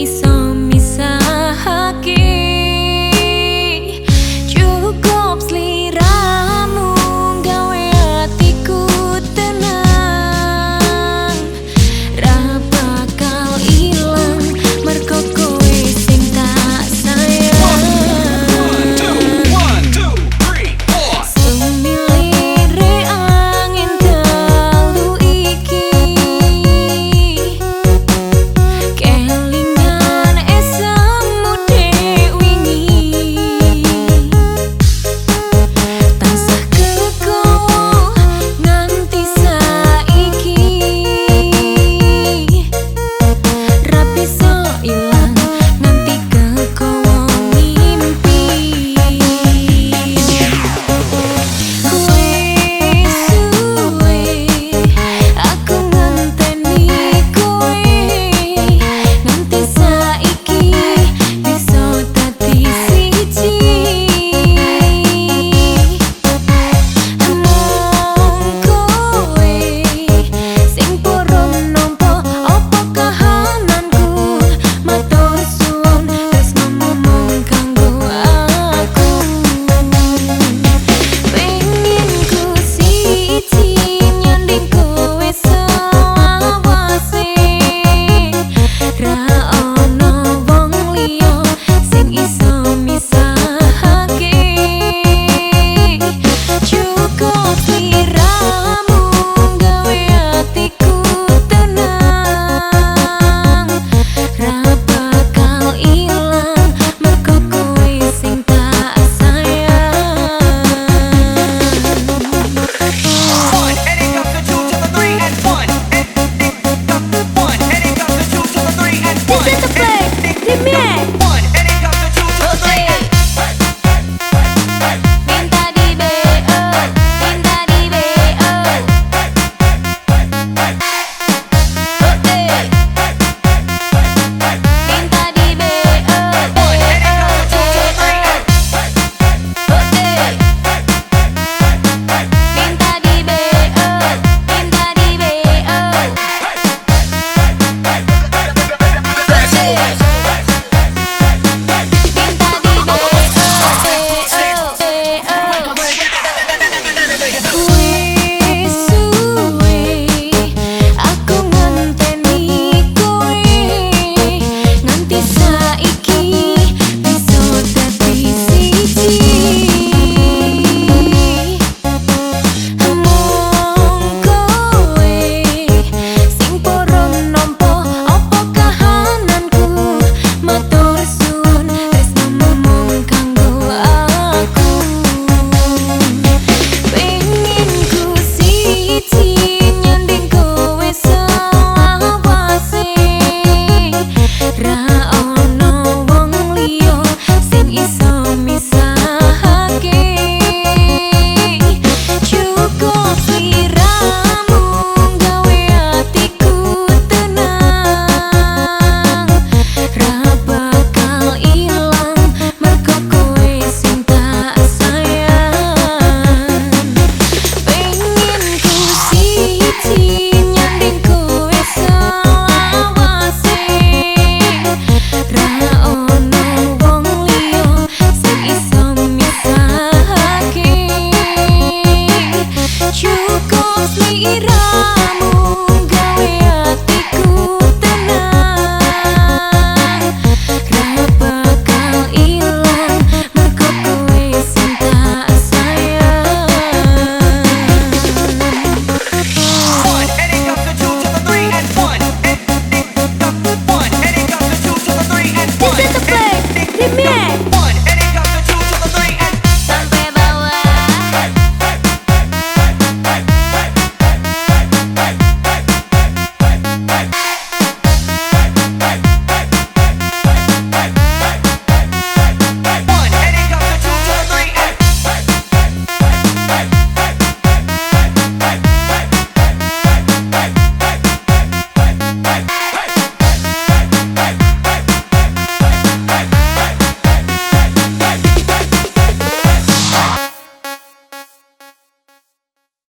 Isso Hey!